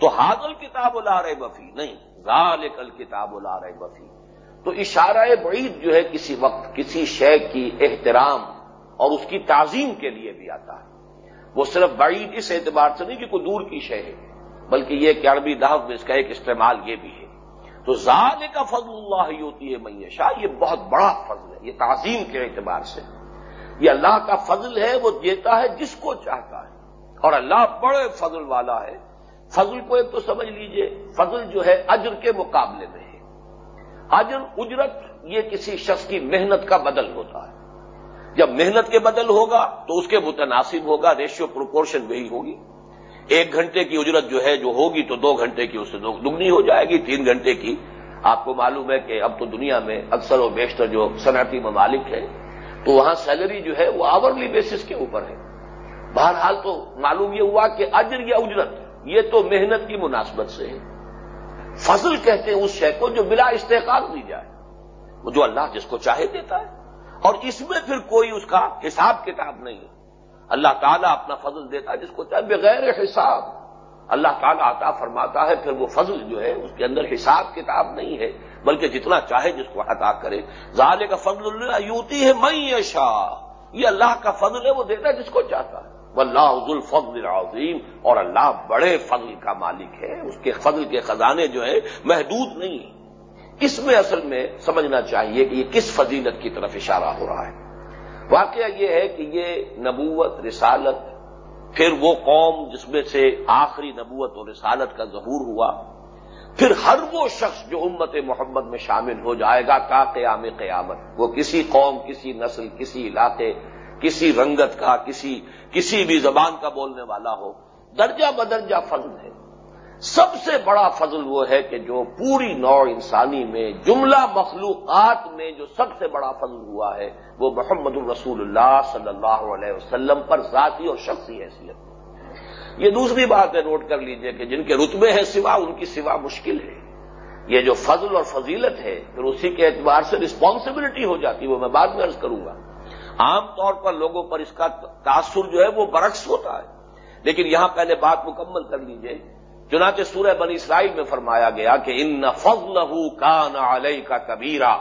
تو حاضل کتاب لا رہے بفی نہیں ذال کل کتاب لا رہے بفی تو اشارہ بعید جو ہے کسی وقت کسی شے کی احترام اور اس کی تعظیم کے لیے بھی آتا ہے۔ وہ صرف بعید اس اعتبار سے نہیں کہ کوئی دور کی شے ہے، بلکہ یہ کہ عربی دہب میں اس کا ایک استعمال یہ بھی ہے۔ تو زال کا فضل اللہ ہی ہوتی ہے میشا یہ بہت بڑا فضل ہے، یہ تعظیم کے اعتبار سے۔ یہ اللہ کا فضل ہے، وہ دیتا ہے جس کو چاہتا ہے۔ اور اللہ بڑے فضل والا ہے فضل کو ایک تو سمجھ لیجیے، فضل جو ہے اجر کے مقابلے میں ہے۔ اجر، اجرت، یہ کسی شخص کی محنت کا بدل ہوتا ہے۔ جب محنت کے بدل ہوگا تو اس کے متناسب ہوگا ریشیو پروپورشن وہی ہوگی۔ ایک گھنٹے کی اجرت جو ہے، جو ہوگی تو دو گھنٹے کی اس سے دگنی ہو جائے گی، تین گھنٹے کی۔ آپ کو معلوم ہے کہ اب تو دنیا میں اکثر و بیشتر جو صنعتی ممالک ہے تو وہاں سیلری جو ہے وہ آورلی بیسس کے اوپر ہے۔ بہرحال تو معلوم یہ ہوا کہ اجر یا اجرت یہ تو محنت کی مناسبت سے ہے۔ فضل کہتے ہیں اس شے کو جو بلا استحقاق دی جائے۔ وہ جو اللہ جس کو چاہے دیتا ہے۔ اور اس میں پھر کوئی اس کا حساب کتاب نہیں ہے۔ اللہ تعالیٰ اپنا فضل دیتا ہے جس کو چاہے، بغیر حساب۔ اللہ تعالیٰ عطا فرماتا ہے، پھر وہ فضل جو ہے اس کے اندر حساب کتاب نہیں ہے، بلکہ جتنا چاہے جس کو عطا کرے۔ ظالے کا فضل اللہ یوتی ہے میں شاہ یہ اللہ کا فضل ہے، وہ دیتا ہے جس کو چاہتا ہے۔ وہ اللہ الفضل العظیم اور اللہ بڑے فضل کا مالک ہے، اس کے فضل کے خزانے جو ہے محدود نہیں ہیں۔ اس میں اصل میں سمجھنا چاہیے کہ یہ کس فضیلت کی طرف اشارہ ہو رہا ہے۔ واقعہ یہ ہے کہ یہ نبوت، رسالت، پھر وہ قوم جس میں سے آخری نبوت اور رسالت کا ظہور ہوا، پھر ہر وہ شخص جو امت محمد میں شامل ہو جائے گا کا قیام قیامت۔ وہ کسی قوم، کسی نسل، کسی علاقے کسی رنگت کا، کسی کسی بھی زبان کا بولنے والا ہو۔ درجہ بدرجہ فضل ہے۔ سب سے بڑا فضل وہ ہے کہ جو پوری نو انسانی میں، جملہ مخلوقات میں جو سب سے بڑا فضل ہوا ہے، وہ محمد الرسول اللہ صلی اللہ علیہ وسلم پر ذاتی اور شخصی حیثیت۔ یہ دوسری بات ہے، نوٹ کر لیجیے کہ جن کے رتبے ہیں سوا، ان کی سوا مشکل ہے۔ یہ جو فضل اور فضیلت ہے، پھر اسی کے اعتبار سے رسپانسبلٹی ہو جاتی وہ میں بعد میں عرض کروں گا۔ عام طور پر لوگوں پر اس کا تاثر جو ہے وہ برعکس ہوتا ہے۔ لیکن یہاں پہلے بات مکمل کر لیجیے۔ چنانچہ سورہ بنی اسرائیل میں فرمایا گیا کہ ان فضل کان علیہ کا کبیرہ۔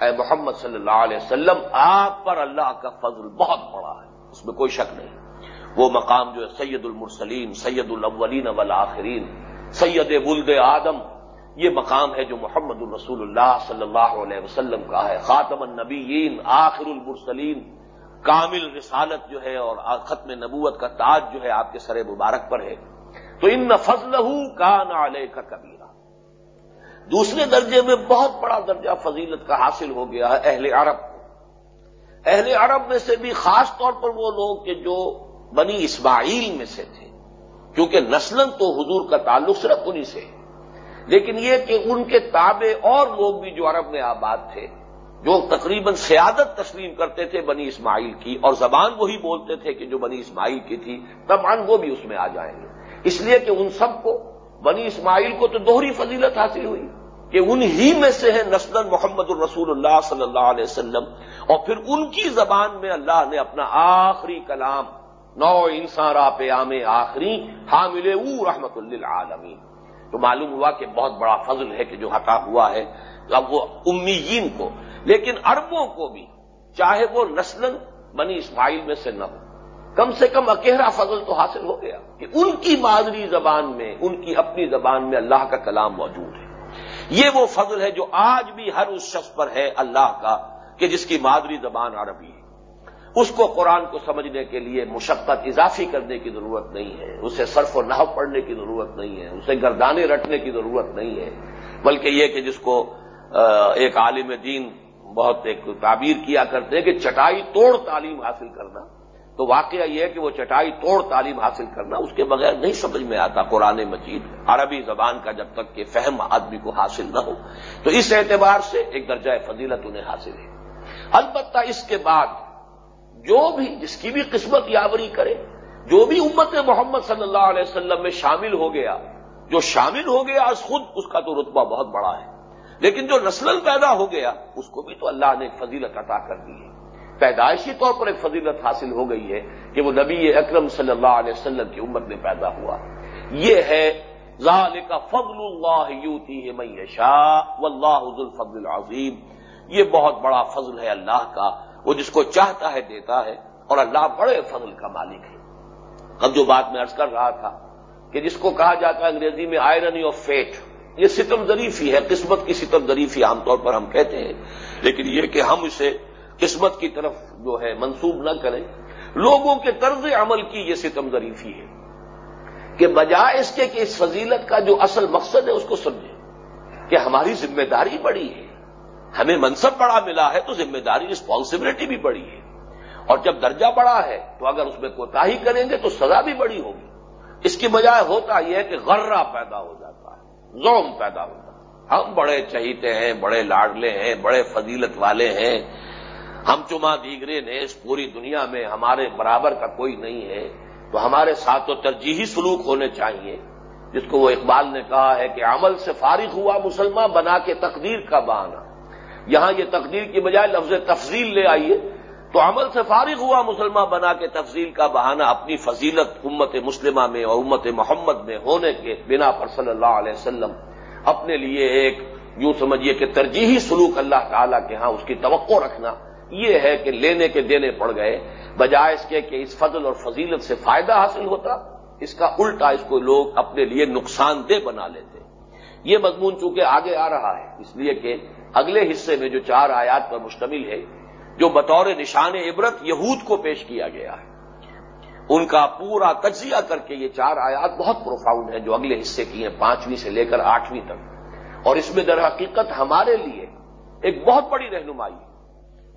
اے محمد صلی اللہ علیہ وسلم، آپ پر اللہ کا فضل بہت بڑا ہے، اس میں کوئی شک نہیں۔ وہ مقام جو ہے سید المرسلیم سید الاولین والآخرین، سید ولد آدم۔ یہ مقام ہے جو محمد الرسول اللہ صلی اللہ علیہ وسلم کا ہے۔ خاتم النبیین، آخر المرسلین، کامل رسالت جو ہے اور ختم نبوت کا تاج جو ہے آپ کے سر مبارک پر ہے۔ تو ان فضل کا نالے کا کبیرہ دوسرے درجے میں بہت بڑا درجہ فضیلت کا حاصل ہو گیا ہے اہل عرب کو۔ اہل عرب میں سے بھی خاص طور پر وہ لوگ کہ جو بنی اسماعیل میں سے تھے۔ کیونکہ نسلن تو حضور کا تعلق صرف انہیں سے ہے۔ لیکن یہ کہ ان کے تابع اور لوگ بھی جو عرب میں آباد تھے، جو تقریباً سیادت تسلیم کرتے تھے بنی اسماعیل کی اور زبان وہی بولتے تھے کہ جو بنی اسماعیل کی تھی، تب وہ بھی اس میں آ جائیں گے۔ اس لیے کہ ان سب کو، بنی اسماعیل کو تو دوہری فضیلت حاصل ہوئی کہ ان ہی میں سے ہے نسل محمد الرسول اللہ صلی اللہ علیہ وسلم اور پھر ان کی زبان میں اللہ نے اپنا آخری کلام، نو انسان را عام آخری، حامل او رحمت اللہ تو معلوم ہوا کہ بہت بڑا فضل ہے کہ جو حقا ہوا ہے، اب وہ امیین کو، لیکن اربوں کو بھی، چاہے وہ نسل بنی اسماعیل میں سے نہ ہو۔ کم سے کم اکیرا فضل تو حاصل ہو گیا کہ ان کی مادری زبان میں، ان کی اپنی زبان میں اللہ کا کلام موجود ہے۔ یہ وہ فضل ہے جو آج بھی ہر اس شخص پر ہے، اللہ کا، کہ جس کی مادری زبان عربی ہے۔ اس کو قرآن کو سمجھنے کے لیے مشقت، اضافی کرنے کی ضرورت نہیں ہے۔ اسے صرف و نحو پڑھنے کی ضرورت نہیں ہے۔ اسے گردانے رٹنے کی ضرورت نہیں ہے۔ بلکہ یہ کہ جس کو ایک عالم دین بہت ایک تعبیر کیا کرتے ہیں کہ چٹائی توڑ تعلیم حاصل کرنا۔ تو واقعہ یہ ہے کہ وہ چٹائی توڑ تعلیم حاصل کرنا اس کے بغیر نہیں سمجھ میں آتا قرآن مجید۔ عربی زبان کا جب تک کہ فہم آدمی کو حاصل نہ ہو۔ تو اس اعتبار سے ایک درجہ فضیلت انہیں حاصل ہے۔ البتہ اس کے بعد جو بھی جس کی بھی قسمت یاوری کرے، جو بھی امت محمد صلی اللہ علیہ وسلم میں شامل ہو گیا، جو شامل ہو گیا از خود، اس کا تو رتبہ بہت بڑا ہے۔ لیکن جو نسل پیدا ہو گیا، اس کو بھی تو اللہ نے فضیلت عطا کر دی ہے۔ پیدائشی طور پر ایک فضیلت حاصل ہو گئی ہے کہ وہ نبی اکرم صلی اللہ علیہ وسلم کی امت میں پیدا ہوا۔ یہ ہے ظال کا فضل اللہ یوتی ہے میں شاہ و اللہ الفضل العظیم۔ یہ بہت بڑا فضل ہے اللہ کا۔ وہ جس کو چاہتا ہے دیتا ہے اور اللہ بڑے فضل کا مالک ہے۔ اب جو بات میں ارض کر رہا تھا کہ جس کو کہا جاتا ہے انگریزی میں آئرنی آف فیٹ یہ ستم ظریفی ہے، قسمت کی ستم ظریفی عام طور پر ہم کہتے ہیں۔ لیکن یہ کہ ہم اسے قسمت کی طرف جو ہے منسوب نہ کریں، لوگوں کے طرز عمل کی یہ ستم ظریفی ہے۔ کہ بجائے اس کے کہ اس فضیلت کا جو اصل مقصد ہے، اس کو سمجھیں کہ ہماری ذمہ داری بڑی ہے۔ ہمیں منصب بڑا ملا ہے تو ذمہ داری رسپانسبلٹی بھی بڑی ہے۔ اور جب درجہ بڑا ہے تو اگر اس میں کوتا ہی کریں گے تو سزا بھی بڑی ہوگی۔ اس کی بجائے ہوتا یہ ہے کہ غرہ پیدا ہو جاتا ہے زوم پیدا ہوتا ہے۔ ہم بڑے چہیتے ہیں، بڑے لاڈلے ہیں، بڑے فضیلت والے ہیں۔ ہم چما دیگرے نے اس پوری دنیا میں ہمارے برابر کا کوئی نہیں ہے۔ تو ہمارے ساتھ تو ترجیحی سلوک ہونے چاہیے۔ جس کو وہ اقبال نے کہا ہے کہ عمل سے فارغ ہوا مسلمان بنا کے تقدیر کا بہانا یہاں یہ تقدیر کی بجائے لفظ تفضیل لے آئیے۔ تو عمل سے فارغ ہوا مسلمان بنا کے تفضیل کا بہانہ اپنی فضیلت امت مسلمہ میں اور امت محمد میں ہونے کے بنا پر صلی اللہ علیہ وسلم اپنے لیے ایک یوں سمجھیے کہ ترجیحی سلوک اللہ تعالی کے ہاں اس کی توقع رکھنا۔ یہ ہے کہ لینے کے دینے پڑ گئے۔ بجائے اس کے کہ اس فضل اور فضیلت سے فائدہ حاصل ہوتا، اس کا الٹا اس کو لوگ اپنے لیے نقصان دہ بنا لیتے۔ یہ مضمون چونکہ آگے آ رہا ہے، اس لیے کہ اگلے حصے میں جو چار آیات پر مشتمل ہے، جو بطور نشان عبرت یہود کو پیش کیا گیا ہے۔ ان کا پورا تجزیہ کر کے یہ چار آیات بہت پروفاؤنڈ ہیں جو اگلے حصے کی ہیں، پانچویں سے لے کر آٹھویں تک۔ اور اس میں در حقیقت ہمارے لیے ایک بہت بڑی رہنمائی ہے۔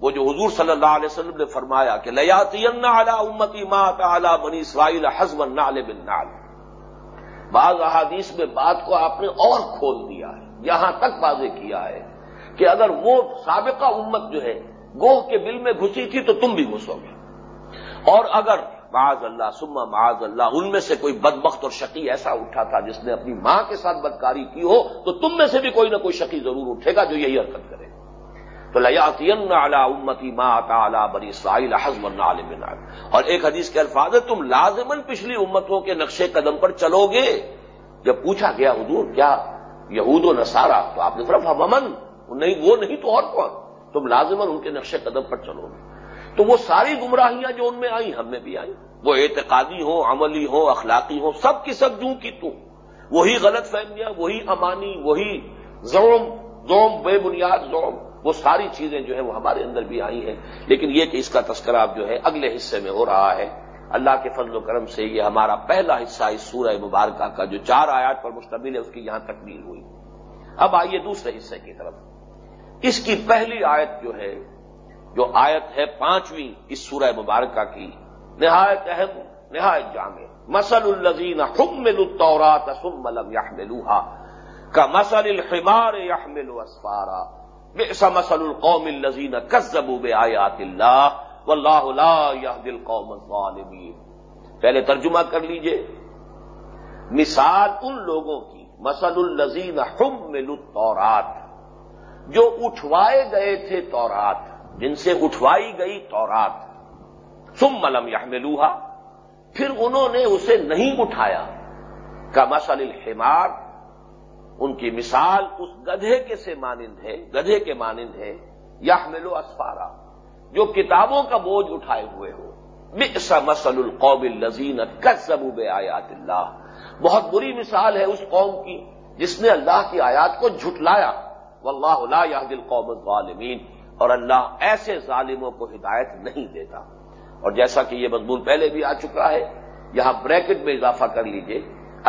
وہ جو حضور صلی اللہ علیہ وسلم نے فرمایا کہ لیاتی امتی ما تعالی بنی اسرائیل حزب نال بن نال بعض احادیث میں بات کو آپ نے اور کھول دیا ہے، یہاں تک واضح کیا ہے کہ اگر وہ سابقہ امت جو ہے گوہ کے بل میں گھسی تھی تو تم بھی گھسو گے۔ اور اگر معاذ اللہ سما معاذ اللہ، ان میں سے کوئی بدبخت اور شقی ایسا اٹھا تھا جس نے اپنی ماں کے ساتھ بدکاری کی ہو، تو تم میں سے بھی کوئی نہ کوئی شقی ضرور اٹھے گا جو یہی حرکت کرے۔ تو لیاتین اعلی امتی ماں تعلی بنی اسرائیل حزم عالم اور ایک حدیث کے الفاظ ہے تم لازمن پچھلی امتوں کے نقشے قدم پر چلو گے۔ جب پوچھا گیا حضور، کیا یہود و نصارہ تو آپ نے طرف امن نہیں، وہ نہیں تو اور کون؟ تم لازمن ان کے نقشے قدم پر چلو گے۔ تو وہ ساری گمراہیاں جو ان میں آئیں، ہم میں بھی آئیں۔ وہ اعتقادی ہوں، عملی ہوں، اخلاقی ہوں، سب کی سب جوں کی توں وہی غلط فہمیاں، وہی امانی، وہی زوم زوم بے بنیاد زوم وہ ساری چیزیں جو ہیں وہ ہمارے اندر بھی آئی ہیں۔ لیکن یہ کہ اس کا تذکرہ جو ہے اگلے حصے میں ہو رہا ہے۔ اللہ کے فضل و کرم سے یہ ہمارا پہلا حصہ اس سورہ مبارکہ کا جو چار آیات پر مشتمل ہے، اس کی یہاں تکمیل ہوئی۔ اب آئیے دوسرے حصے کی طرف۔ اس کی پہلی آیت جو ہے، جو آیت ہے پانچویں اس سورہ مبارکہ کی، نہایت اہم، نہایت جامع۔ مسل الزین حمل التورات ثم لم يحملوها۔ کا مسل الحمار يحمل اسفارا بئس مسل القوم الذين كذبوا بآيات الله۔ والله لا يهدي القوم الظالمين۔ پہلے ترجمہ کر لیجیے۔ مثال ان لوگوں کی مسل الزین حمل التورات جو اٹھوائے گئے تھے تورات، جن سے اٹھوائی گئی تورات۔ سم ملم یا پھر انہوں نے اسے نہیں اٹھایا۔ کا مسل الحمار، ان کی مثال اس گدھے کے سے مانند ہے، گدھے کے مانند ہے یا ملو اسفارا، جو کتابوں کا بوجھ اٹھائے ہوئے ہو۔ بئس مسل القوم الزین کسبوب آیات اللہ۔ بہت بری مثال ہے اس قوم کی، جس نے اللہ کی آیات کو جھٹلایا۔ واللہ لا يهدي القوم الظالمین اور اللہ ایسے ظالموں کو ہدایت نہیں دیتا اور جیسا کہ یہ مضمون پہلے بھی آ چکا ہے، یہاں بریکٹ میں اضافہ کر لیجیے،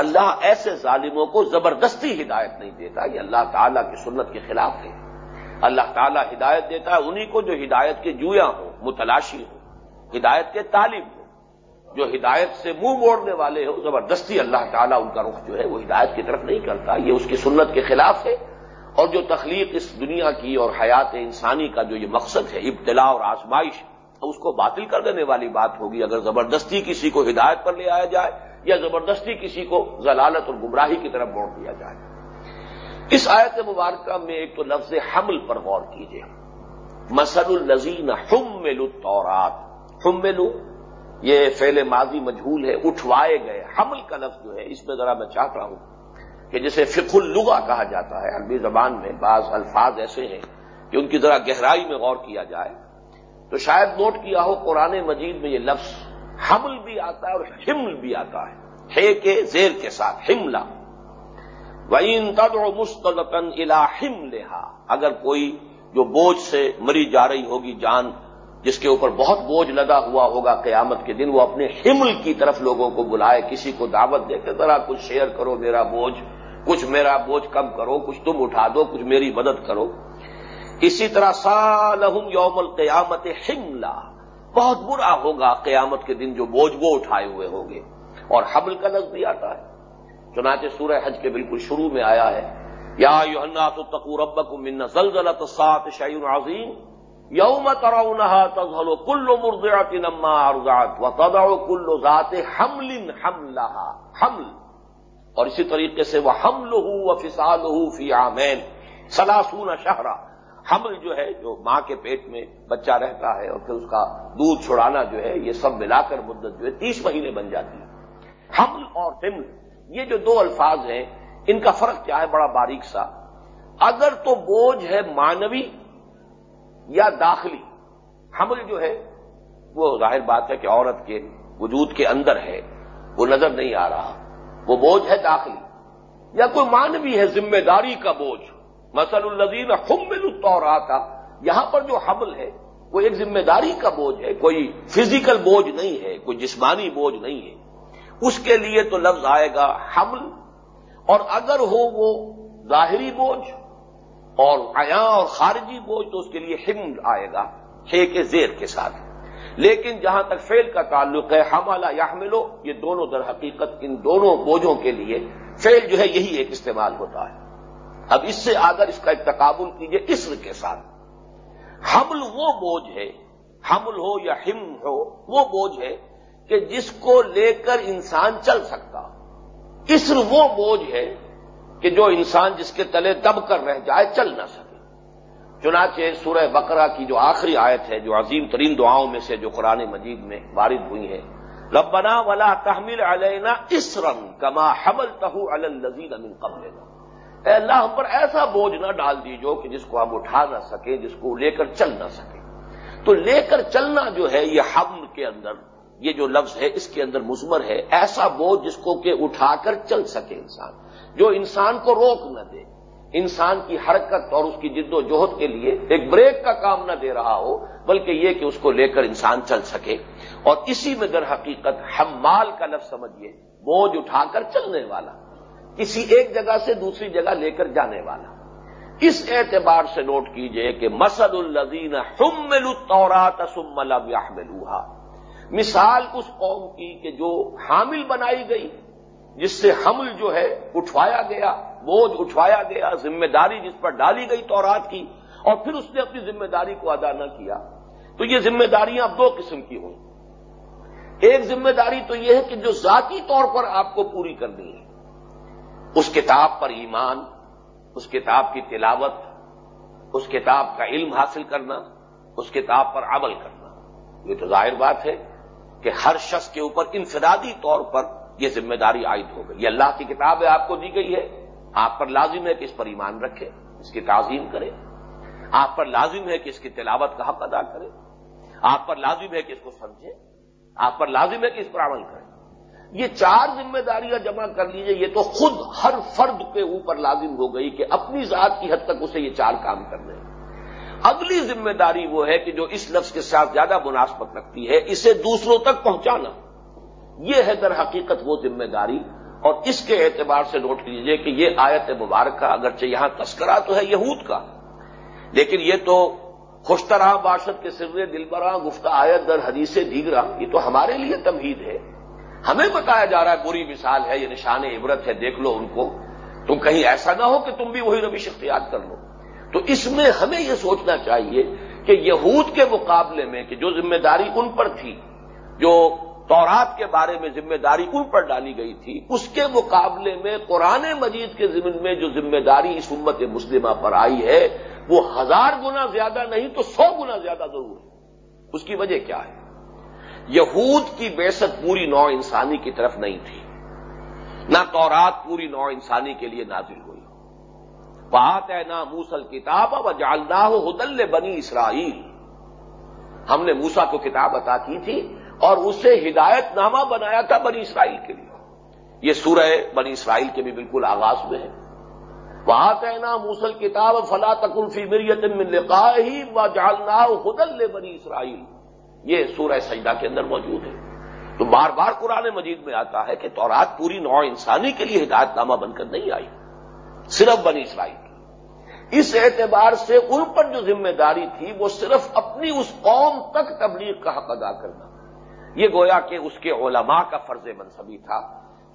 اللہ ایسے ظالموں کو زبردستی ہدایت نہیں دیتا، یہ اللہ تعالیٰ کی سنت کے خلاف ہے۔ اللہ تعالیٰ ہدایت دیتا ہے انہی کو جو ہدایت کے جویا ہوں متلاشی ہوں ہدایت کے طالب ہوں جو ہدایت سے منہ موڑنے والے ہو، زبردستی اللہ تعالیٰ ان کا رخ جو ہے وہ ہدایت کی طرف نہیں کرتا، یہ اس کی سنت کے خلاف ہے۔ اور جو تخلیق اس دنیا کی اور حیات انسانی کا جو یہ مقصد ہے، ابتلا اور آزمائش، اس کو باطل کر دینے والی بات ہوگی۔ اگر زبردستی کسی کو ہدایت پر لے آیا جائے یا زبردستی کسی کو ضلالت اور گمراہی کی طرف موڑ دیا جائے۔ اس آیت مبارکہ میں ایک تو لفظ حمل پر غور کیجیے مسد النزین حم تورات یہ فعل ماضی مجہول ہے، اٹھوائے گئے۔ حمل کا لفظ جو ہے، اس میں ذرا میں چاہتا ہوں۔ کہ جسے فق اللغا کہا جاتا ہے، عربی زبان میں بعض الفاظ ایسے ہیں کہ ان کی ذرا گہرائی میں غور کیا جائے۔ تو شاید نوٹ کیا ہو، قرآن مجید میں یہ لفظ حمل بھی آتا ہے اور حمل بھی آتا ہے۔ ہے کے زیر کے ساتھ، حملہ۔ وین تد و مستقن الاحم لہا اگر کوئی جو بوجھ سے مری جا رہی ہوگی جان جس کے اوپر بہت بوجھ لگا ہوا ہوگا قیامت کے دن، وہ اپنے حمل کی طرف لوگوں کو بلائے، کسی کو دعوت دے کے ذرا کچھ شیئر کرو میرا بوجھ، کچھ میرا بوجھ کم کرو، کچھ تم اٹھا دو، کچھ میری مدد کرو۔ اسی طرح سالہم یوم القیامت حملہ۔ بہت برا ہوگا قیامت کے دن جو بوجھ وہ اٹھائے ہوئے ہوں گے۔ اور حمل کا لفظ بھی آتا ہے۔ چنانچہ سورہ حج کے بالکل شروع میں آیا ہے۔ یا یوحنا تو تقور من زلزلت سات شعین عظیم۔ یوم ترونها تذهل كل مرضعه لما ارضعت وتضع كل ذات حمل حملها حمل۔ اور اسی طریقے سے وہ حمل ہو و فسال ہو فی آمین سلاسون شہرا۔ حمل جو ہے، جو ماں کے پیٹ میں بچہ رہتا ہے اور پھر اس کا دودھ چھڑانا جو ہے، یہ سب ملا کر مدت جو ہے تیس مہینے بن جاتی ہے۔ حمل اور حمل، یہ جو دو الفاظ ہیں، ان کا فرق کیا ہے؟ بڑا باریک سا۔ اگر تو بوجھ ہے مانوی یا داخلی حمل جو ہے، وہ ظاہر بات ہے کہ عورت کے وجود کے اندر ہے، وہ نظر نہیں آ رہا۔ وہ بوجھ ہے داخلی، یا کوئی مانوی ہے ذمہ داری کا بوجھ۔ مسل الزین حمل الطورات یہاں پر جو حمل ہے، وہ ایک ذمہ داری کا بوجھ ہے، کوئی فزیکل بوجھ نہیں ہے، کوئی جسمانی بوجھ نہیں ہے۔ اس کے لیے تو لفظ آئے گا حمل، اور اگر ہو وہ ظاہری بوجھ اور عیا اور خارجی بوجھ تو اس کے لیے حمل آئے گا ہے کے زیر کے ساتھ۔ لیکن جہاں تک فیل کا تعلق ہے، حملہ یا حملو یہ دونوں در حقیقت ان دونوں بوجھوں کے لیے فیل جو ہے یہی ایک استعمال ہوتا ہے۔ اب اس سے آگر اس کا ایک تقابل کیجیے اسر کے ساتھ۔ حمل وہ بوجھ ہے، حمل ہو یا ہم ہو، وہ بوجھ ہے کہ جس کو لے کر انسان چل سکتا۔ اسر وہ بوجھ ہے کہ جو انسان جس کے تلے دب کر رہ جائے چل نہ سکے۔ چنانچہ سورہ بقرہ کی جو آخری آیت ہے، جو عظیم ترین دعاؤں میں سے جو قرآن مجید میں وارد ہوئی ہے، ربنا ولا تحمل علینا اسرن کما حمل تہو الزین امن قبل اے اللہ، ہم پر ایسا بوجھ نہ ڈال دیجو کہ جس کو ہم اٹھا نہ سکیں جس کو لے کر چل نہ سکیں تو لے کر چلنا جو ہے، یہ حمل کے اندر، یہ جو لفظ ہے، اس کے اندر مزمر ہے۔ ایسا بوجھ جس کو کہ اٹھا کر چل سکے انسان۔ جو انسان کو روک نہ دے، انسان کی حرکت اور اس کی جد و جہد کے لیے ایک بریک کا کام نہ دے رہا ہو، بلکہ یہ کہ اس کو لے کر انسان چل سکے۔ اور اسی میں در حقیقت حمال کا لفظ سمجھیے بوجھ اٹھا کر چلنے والا، کسی ایک جگہ سے دوسری جگہ لے کر جانے والا۔ اس اعتبار سے نوٹ کیجیے کہ مسد الزین حمل التورات ثم لم يحملوها۔ مثال اس قوم کی کہ جو حامل بنائی گئی۔ جس سے حمل جو ہے اٹھوایا گیا، بوجھ اٹھوایا گیا، ذمہ داری جس پر ڈالی گئی تورات کی، اور پھر اس نے اپنی ذمہ داری کو ادا نہ کیا۔ تو یہ ذمہ داریاں اب دو قسم کی ہوئی ایک ذمہ داری تو یہ ہے کہ جو ذاتی طور پر آپ کو پوری کرنی ہے۔ اس کتاب پر ایمان، اس کتاب کی تلاوت، اس کتاب کا علم حاصل کرنا، اس کتاب پر عمل کرنا۔ یہ تو ظاہر بات ہے کہ ہر شخص کے اوپر انفرادی طور پر یہ ذمہ داری عائد ہو گئی۔ یہ اللہ کی کتاب ہے، آپ کو دی گئی ہے۔ آپ پر لازم ہے کہ اس پر ایمان رکھے، اس کی تعظیم کرے۔ آپ پر لازم ہے کہ اس کی تلاوت کا حق ادا کرے۔ آپ پر لازم ہے کہ اس کو سمجھے۔ آپ پر لازم ہے کہ اس پر عمل کرے۔ یہ چار ذمہ داریاں جمع کر لیجیے یہ تو خود ہر فرد کے اوپر لازم ہو گئی کہ اپنی ذات کی حد تک اسے یہ چار کام کرنے اگلی ذمہ داری وہ ہے کہ جو اس لفظ کے ساتھ زیادہ مناسبت رکھتی ہے، اسے دوسروں تک پہنچانا۔ یہ ہے در حقیقت وہ ذمہ داری اور اس کے اعتبار سے نوٹ کیجیے کہ یہ آیت مبارکہ اگرچہ یہاں تذکرہ تو ہے یہود کا، لیکن یہ تو خوشترہ باشد کے سر دل برا گفتہ آیت در حدیث دیگرا یہ تو ہمارے لیے تمہید ہے۔ ہمیں بتایا جا رہا ہے، بری مثال ہے، یہ نشان عبرت ہے، دیکھ لو ان کو۔ تم کہیں ایسا نہ ہو کہ تم بھی وہی روش اختیار کر لو۔ تو اس میں ہمیں یہ سوچنا چاہیے کہ یہود کے مقابلے میں کہ جو ذمہ داری ان پر تھی، جو تورات کے بارے میں ذمہ داری ان پر ڈالی گئی تھی؟ اس کے مقابلے میں قرآن مجید کے ضمن میں جو ذمہ داری اس امت مسلمہ پر آئی ہے، وہ ہزار گنا زیادہ نہیں تو سو گنا زیادہ ضرور ہے۔ اس کی وجہ کیا ہے؟ یہود کی بےست پوری نو انسانی کی طرف نہیں تھی۔ نہ تورات پوری نو انسانی کے لیے نازل ہوئی۔ بات ہے نہ موسل کتاب و جالدہ ہدل بنی اسرائیل ہم نے موسا کو کتاب عطا کی تھی۔ اور اسے ہدایت نامہ بنایا تھا بنی اسرائیل کے لیے۔ یہ سورہ بنی اسرائیل کے بھی بالکل آغاز میں ہے۔ بات ہے نا موسل کتاب، فلا تکلفی مریت لقا ہی و جالنا ہدل بنی اسرائیل یہ سورہ سجدہ کے اندر موجود ہے۔ تو بار بار قرآن مجید میں آتا ہے کہ تورات پوری نوع انسانی کے لیے ہدایت نامہ بن کر نہیں آئی۔ صرف بنی اسرائیل۔ کی اس اعتبار سے ان پر جو ذمہ داری تھی، وہ صرف اپنی اس قوم تک تبلیغ کا حق ادا کرنا۔ یہ گویا کہ اس کے علماء کا فرض منصبی تھا۔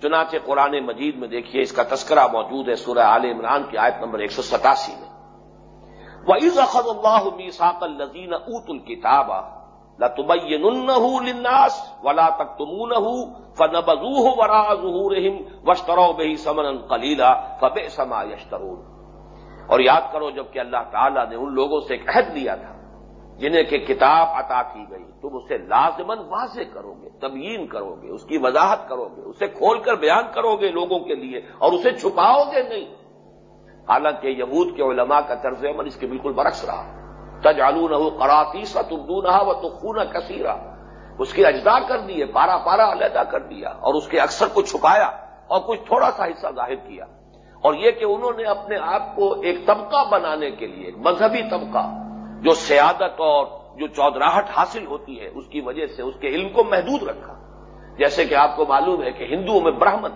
چنانچہ قرآن مجید میں دیکھیے اس کا تذکرہ موجود ہے سورہ عال عمران کی آیت نمبر ایک سو ستاسی میں۔ وہ اخد اللہ میساک الزین اوت الکتاب لناس ولا تک تم فنبزوہ ورا ظہورہم وشترو بہی سمن قلیلا فبے سما یشترون اور یاد کرو جبکہ اللہ تعالیٰ نے ان لوگوں سے ایک عہد دیا تھا۔ جنہیں کہ کتاب عطا کی گئی، تم اسے لازمن واضح کرو گے، تبیین کرو گے، اس کی وضاحت کرو گے، اسے کھول کر بیان کرو گے لوگوں کے لیے اور اسے چھپاؤ گے نہیں۔ حالانکہ یہود کے علماء کا طرز عمل اس کے بالکل برعکس رہا۔ تجالو نہ کراتی ستردو نہ وہ تو خون کثیرا۔ اس کے اجدا کر دیے، پارا پارا علیحدہ کر دیا اور اس کے اکثر کو چھپایا اور کچھ تھوڑا سا حصہ ظاہر کیا۔ اور یہ کہ انہوں نے اپنے آپ کو ایک طبقہ بنانے کے لیے مذہبی طبقہ جو سیادت اور جو چودراہٹ حاصل ہوتی ہے، اس کی وجہ سے اس کے علم کو محدود رکھا۔ جیسے کہ آپ کو معلوم ہے کہ ہندوؤں میں برہمن،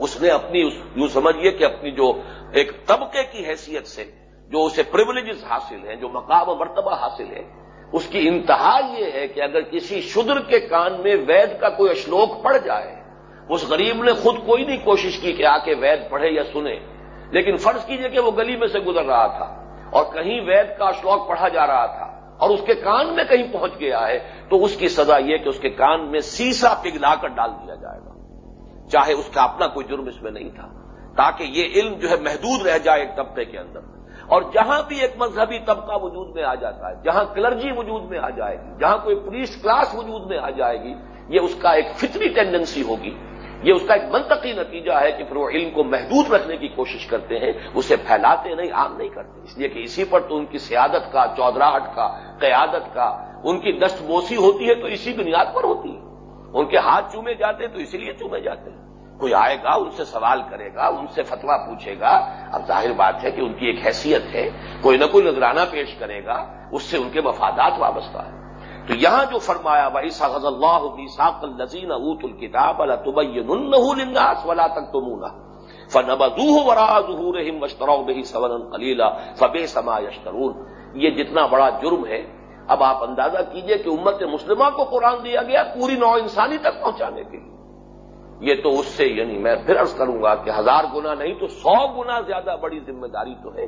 اس نے اپنی یوں سمجھیے کہ اپنی جو ایک طبقے کی حیثیت سے جو اسے پرولیجز حاصل ہیں، جو مقام و مرتبہ حاصل ہے اس کی انتہا یہ ہے کہ اگر کسی شدر کے کان میں وید کا کوئی اشلوک پڑ جائے، اس غریب نے خود کوئی نہیں کوشش کی کہ آ کے وید پڑھے یا سنے۔ لیکن فرض کیجیے کہ وہ گلی میں سے گزر رہا تھا۔ اور کہیں وید کا شلوک پڑھا جا رہا تھا اور اس کے کان میں کہیں پہنچ گیا ہے، تو اس کی سزا یہ کہ اس کے کان میں سیسا پگلا کر ڈال دیا جائے گا۔ چاہے اس کا اپنا کوئی جرم اس میں نہیں تھا، تاکہ یہ علم جو ہے محدود رہ جائے ایک طبقے کے اندر۔ اور جہاں بھی ایک مذہبی طبقہ وجود میں آ جاتا ہے، جہاں کلرجی وجود میں آ جائے گی، جہاں کوئی پولیس کلاس وجود میں آ جائے گی، یہ اس کا ایک فطری ٹینڈنسی ہوگی۔ یہ اس کا ایک منطقی نتیجہ ہے کہ پھر وہ علم کو محدود رکھنے کی کوشش کرتے ہیں، اسے پھیلاتے نہیں، عام نہیں کرتے۔ اس لیے کہ اسی پر تو ان کی سیادت کا، چودراہٹ کا، قیادت کا، ان کی دست بوسی ہوتی ہے تو اسی بنیاد پر ہوتی ہے۔ ان کے ہاتھ چومے جاتے ہیں تو اسی لیے چومے جاتے ہیں۔ کوئی آئے گا، ان سے سوال کرے گا، ان سے فتوا پوچھے گا۔ اب ظاہر بات ہے کہ ان کی ایک حیثیت ہے، کوئی نہ کوئی نذرانہ پیش کرے گا، اس سے ان کے مفادات وابستہ ہے تو یہاں جو فرمایا بھائی ساخذ اللہ ساق الزین اوت الکتاب الناس ولا تک تمونا فنبدوہ ورا خلیلا فبے سما یشترون یہ جتنا بڑا جرم ہے، اب آپ اندازہ کیجیے کہ امت مسلمہ کو قرآن دیا گیا پوری نو انسانی تک پہنچانے کے لیے۔ یہ تو اس سے یعنی میں پھر عرض کروں گا کہ ہزار گنا نہیں تو سو گنا زیادہ بڑی ذمہ داری تو ہے۔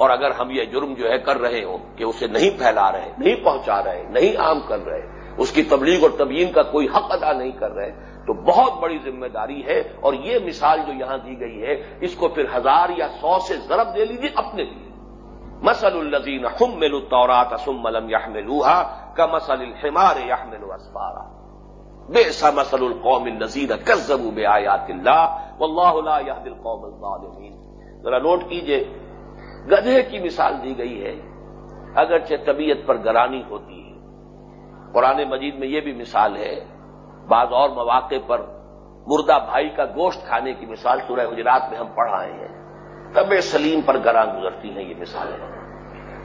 اور اگر ہم یہ جرم جو ہے کر رہے ہوں کہ اسے نہیں پھیلا رہے، نہیں پہنچا رہے، نہیں عام کر رہے، اس کی تبلیغ اور تبیین کا کوئی حق ادا نہیں کر رہے، تو بہت بڑی ذمہ داری ہے اور یہ مثال جو یہاں دی گئی ہے، اس کو پھر ہزار یا سو سے ضرب دے لیجیے اپنے لیے۔ مسل الزین حم ملو تورات اسم ملم یا ملوہا کا مسل الحمار یا ملو اسفارا بے سا مسل القوم النزیر کزبو بے آیات اللہ واللہ لا دل قوم الظالمین ذرا نوٹ کیجیے گدھے کی مثال دی گئی ہے۔ اگرچہ طبیعت پر گرانی ہوتی ہے۔ قرآن مجید میں یہ بھی مثال ہے، بعض اور مواقع پر مردہ بھائی کا گوشت کھانے کی مثال سورہ حجرات میں ہم پڑھ آئے ہیں۔ طب سلیم پر گران گزرتی ہیں، یہ مثالیں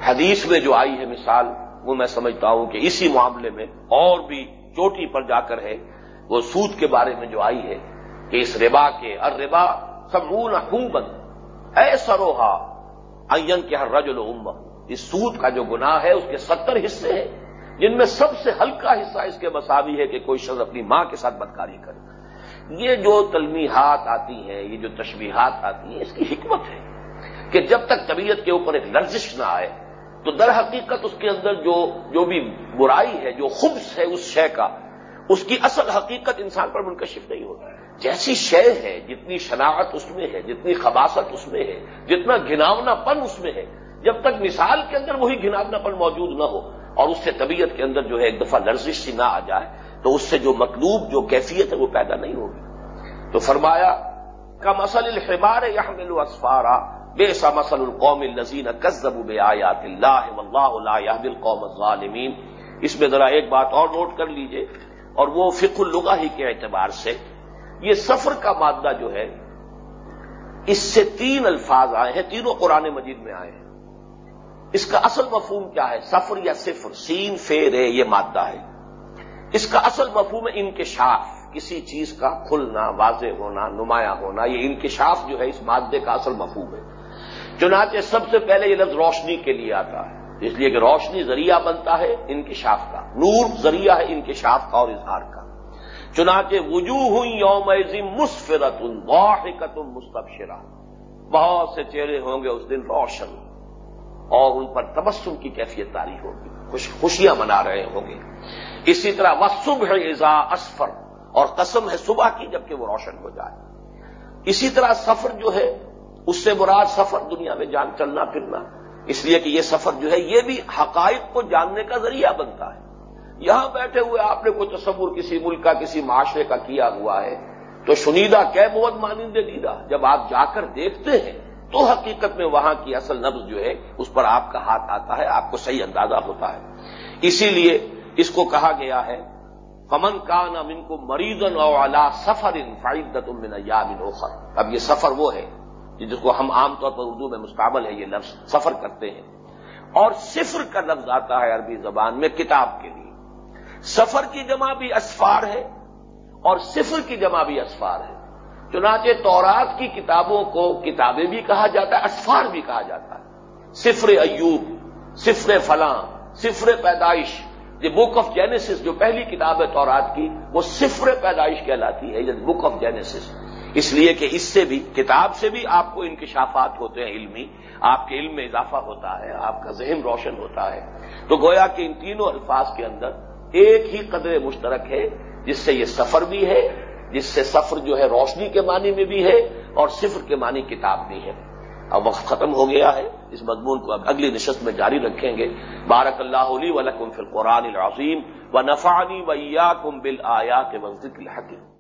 حدیث میں جو آئی ہے مثال، وہ میں سمجھتا ہوں کہ اسی معاملے میں اور بھی چوٹی پر جا کر ہے۔ وہ سود کے بارے میں جو آئی ہے کہ اس ربا کے ار ربا سمون حوبن اے سروہا این کے ہر رج العم اس سود کا جو گناہ ہے، اس کے ستر حصے ہیں۔ جن میں سب سے ہلکا حصہ اس کے مساوی ہے کہ کوئی شخص اپنی ماں کے ساتھ بدکاری کرے۔ یہ جو تلمیحات آتی ہیں، یہ جو تشبیہات آتی ہیں، اس کی حکمت ہے کہ جب تک طبیعت کے اوپر ایک لرزش نہ آئے، تو در حقیقت اس کے اندر جو جو بھی برائی ہے، جو خبص ہے، اس شے کا اس کی اصل حقیقت انسان پر منکشف نہیں ہوتا جیسی شے ہے، جتنی شناخت اس میں ہے، جتنی خباست اس میں ہے، جتنا گھناونا پن اس میں ہے، جب تک مثال کے اندر وہی گھناونا پن موجود نہ ہو اور اس سے طبیعت کے اندر جو ہے ایک دفعہ لرزش سی نہ آ جائے، تو اس سے جو مطلوب، جو کیفیت ہے، وہ پیدا نہیں ہوگی۔ تو فرمایا کا مسل الحمار یحمل اسفارا بے سا مسل القوم الزین کزب بے آیات اللہ واللہ لا يهدي القوم الظالمین اس میں ذرا ایک بات اور نوٹ کر لیجیے۔ اور وہ فقہ اللغہ ہی کے اعتبار سے یہ سفر کا مادہ جو ہے، اس سے تین الفاظ آئے ہیں، تینوں قرآن مجید میں آئے ہیں۔ اس کا اصل مفہوم کیا ہے؟ سفر یا صفر، سین فیر یہ مادہ ہے۔ اس کا اصل مفہوم ہے انکشاف، کسی چیز کا کھلنا، واضح ہونا، نمایاں ہونا، یہ انکشاف جو ہے، اس مادے کا اصل مفہوم ہے۔ چنانچہ سب سے پہلے یہ لفظ روشنی کے لیے آتا ہے۔ اس لیے کہ روشنی ذریعہ بنتا ہے انکشاف کا، نور ذریعہ ہے انکشاف کا اور اظہار کا۔ چنانچہ وجوہ ہوئی یوم مسفرت واحقت مستبشرہ۔ بہت سے چہرے ہوں گے اس دن روشن اور ان پر تبسم کی کیفیت تاری ہوگی، خوش خوشیاں منا رہے ہوں گے۔ اسی طرح وہ صبح ازا اسفر اور قسم ہے صبح کی جبکہ وہ روشن ہو جائے۔ اسی طرح سفر جو ہے، اس سے مراد سفر دنیا میں جان چلنا پھرنا۔ اس لیے کہ یہ سفر جو ہے یہ بھی حقائق کو جاننے کا ذریعہ بنتا ہے۔ یہاں بیٹھے ہوئے آپ نے کوئی تصور کسی ملک کا، کسی معاشرے کا کیا ہوا ہے؟ تو شنیدہ کہ بہت مانندے دیدہ؟ جب آپ جا کر دیکھتے ہیں تو حقیقت میں وہاں کی اصل نبز جو ہے، اس پر آپ کا ہاتھ آتا ہے، آپ کو صحیح اندازہ ہوتا ہے۔ اسی لیے اس کو کہا گیا ہے، فمن کا نام ان کو مریضن اور سفر ان فائدت من یا بن اب یہ سفر وہ ہے جس کو ہم عام طور پر اردو میں مستقبل ہے یہ لفظ سفر کرتے ہیں۔ اور صفر کا لفظ آتا ہے عربی زبان میں کتاب کے لیے۔ سفر کی جمع بھی اسفار ہے اور صفر کی جمع بھی اسفار ہے۔ چنانچہ تورات کی کتابوں کو کتابیں بھی کہا جاتا ہے، اسفار بھی کہا جاتا ہے۔ صفر ایوب، صفر فلاں، صفر پیدائش۔ یہ بک آف جینیسس جو پہلی کتاب ہے تورات کی، وہ صفر پیدائش کہلاتی ہے بک آف جینیسس اس لیے کہ اس سے بھی، کتاب سے بھی آپ کو انکشافات ہوتے ہیں علمی، آپ کے علم میں اضافہ ہوتا ہے، آپ کا ذہن روشن ہوتا ہے۔ تو گویا کہ ان تینوں الفاظ کے اندر ایک ہی قدر مشترک ہے، جس سے یہ سفر بھی ہے، جس سے سفر جو ہے روشنی کے معنی میں بھی ہے اور صفر کے معنی کتاب بھی ہے۔ اب وقت ختم ہو گیا ہے، اس مضمون کو اب اگلی نشست میں جاری رکھیں گے۔ بارک اللہ علی ولکم فی القرآن العظیم و نفانی ویا کم بل آیا کے الحکیم۔